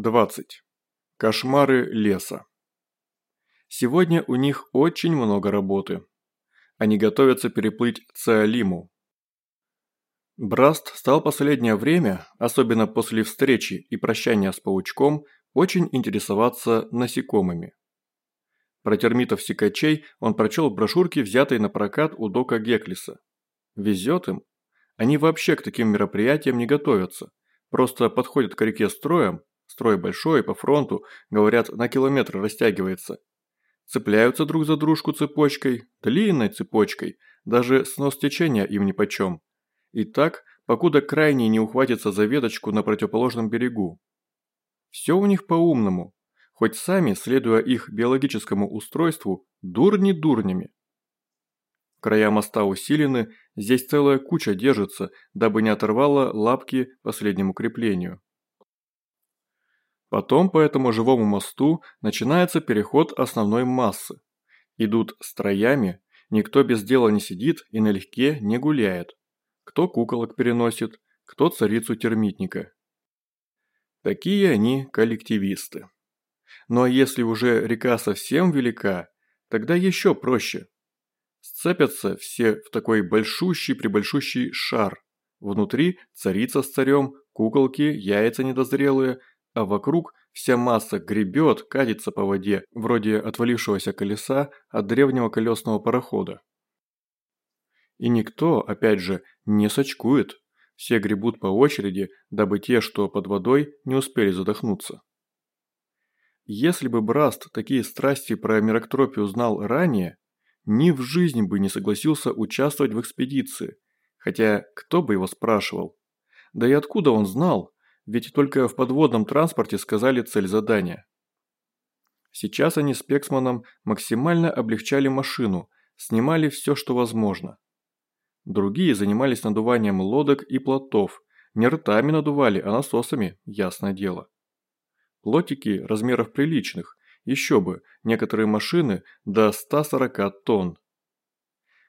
20. Кошмары леса. Сегодня у них очень много работы. Они готовятся переплыть Циолиму. Браст стал последнее время, особенно после встречи и прощания с паучком, очень интересоваться насекомыми. Про термитов-сикачей он прочел в брошюрке, взятой на прокат у Дока Геклиса. Везет им. Они вообще к таким мероприятиям не готовятся. Просто подходят к реке строем, Строй большой, по фронту, говорят, на километр растягивается. Цепляются друг за дружку цепочкой, длинной цепочкой, даже снос течения им нипочем. И так, покуда крайний не ухватится за веточку на противоположном берегу. Все у них по-умному, хоть сами, следуя их биологическому устройству, дурни дурнями. Края моста усилены, здесь целая куча держится, дабы не оторвало лапки последнему креплению. Потом по этому живому мосту начинается переход основной массы. Идут строями, никто без дела не сидит и налегке не гуляет. Кто куколок переносит, кто царицу термитника. Такие они коллективисты. Но если уже река совсем велика, тогда еще проще. Сцепятся все в такой большущий-пребольшущий шар. Внутри царица с царем, куколки, яйца недозрелые, а вокруг вся масса гребет, катится по воде, вроде отвалившегося колеса от древнего колесного парохода. И никто, опять же, не сочкует. Все гребут по очереди, дабы те, что под водой, не успели задохнуться. Если бы Браст такие страсти про мироктропию знал ранее, ни в жизни бы не согласился участвовать в экспедиции, хотя кто бы его спрашивал. Да и откуда он знал, ведь только в подводном транспорте сказали цель задания. Сейчас они с Пексманом максимально облегчали машину, снимали все, что возможно. Другие занимались надуванием лодок и плотов, не ртами надували, а насосами, ясное дело. Плотики размеров приличных, еще бы, некоторые машины до 140 тонн.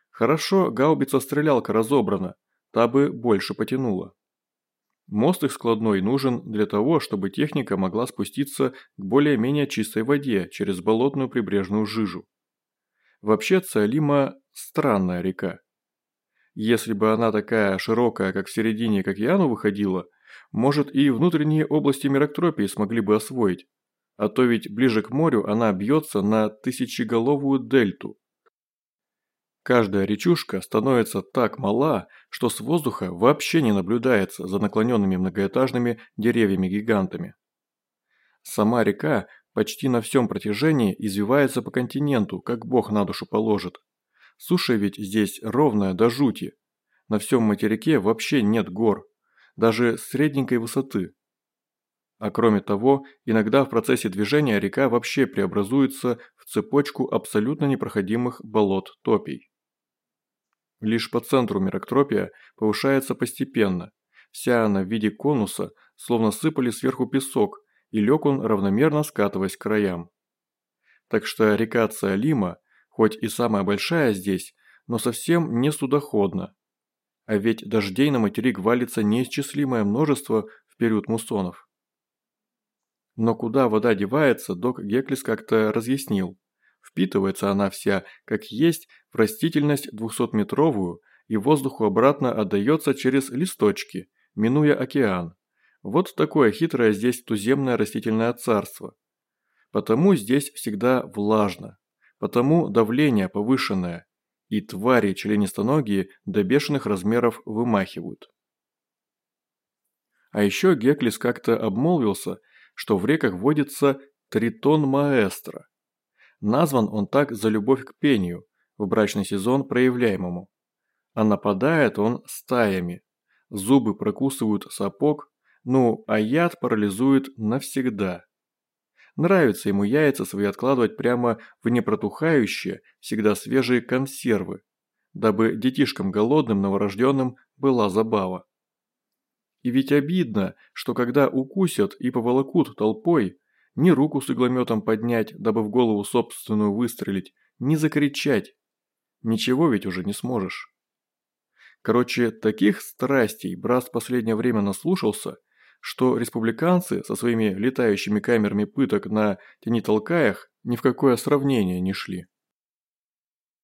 Хорошо, гаубица-стрелялка разобрана, та бы больше потянула. Мост их складной нужен для того, чтобы техника могла спуститься к более-менее чистой воде через болотную прибрежную жижу. Вообще Циолима – странная река. Если бы она такая широкая, как в середине к океану выходила, может и внутренние области Мироктропии смогли бы освоить. А то ведь ближе к морю она бьется на тысячеголовую дельту, Каждая речушка становится так мала, что с воздуха вообще не наблюдается за наклоненными многоэтажными деревьями-гигантами. Сама река почти на всем протяжении извивается по континенту, как бог на душу положит. Суша ведь здесь ровная до жути. На всем материке вообще нет гор, даже средненькой высоты. А кроме того, иногда в процессе движения река вообще преобразуется в цепочку абсолютно непроходимых болот-топий. Лишь по центру мироктропия повышается постепенно. Вся она в виде конуса, словно сыпали сверху песок, и лег он равномерно скатываясь к краям. Так что река Циолима, хоть и самая большая здесь, но совсем не судоходна. А ведь дождей на материк валится неисчислимое множество в период муссонов. Но куда вода девается, док Геклис как-то разъяснил. Впитывается она вся, как есть, в растительность двухсотметровую и воздуху обратно отдается через листочки, минуя океан. Вот такое хитрое здесь туземное растительное царство. Потому здесь всегда влажно. Потому давление повышенное. И твари членистоногие до бешеных размеров вымахивают. А еще Геклис как-то обмолвился, что в реках водится тритон маэстро, Назван он так за любовь к пению, в брачный сезон проявляемому. А нападает он стаями. Зубы прокусывают сапог, ну а яд парализует навсегда. Нравится ему яйца свои откладывать прямо в непротухающие, всегда свежие консервы, дабы детишкам голодным новорожденным была забава. И ведь обидно, что когда укусят и поволокут толпой, ни руку с иглометом поднять, дабы в голову собственную выстрелить, ни закричать. Ничего ведь уже не сможешь. Короче, таких страстей Браст последнее время наслушался, что республиканцы со своими летающими камерами пыток на Тенитолкаях ни в какое сравнение не шли.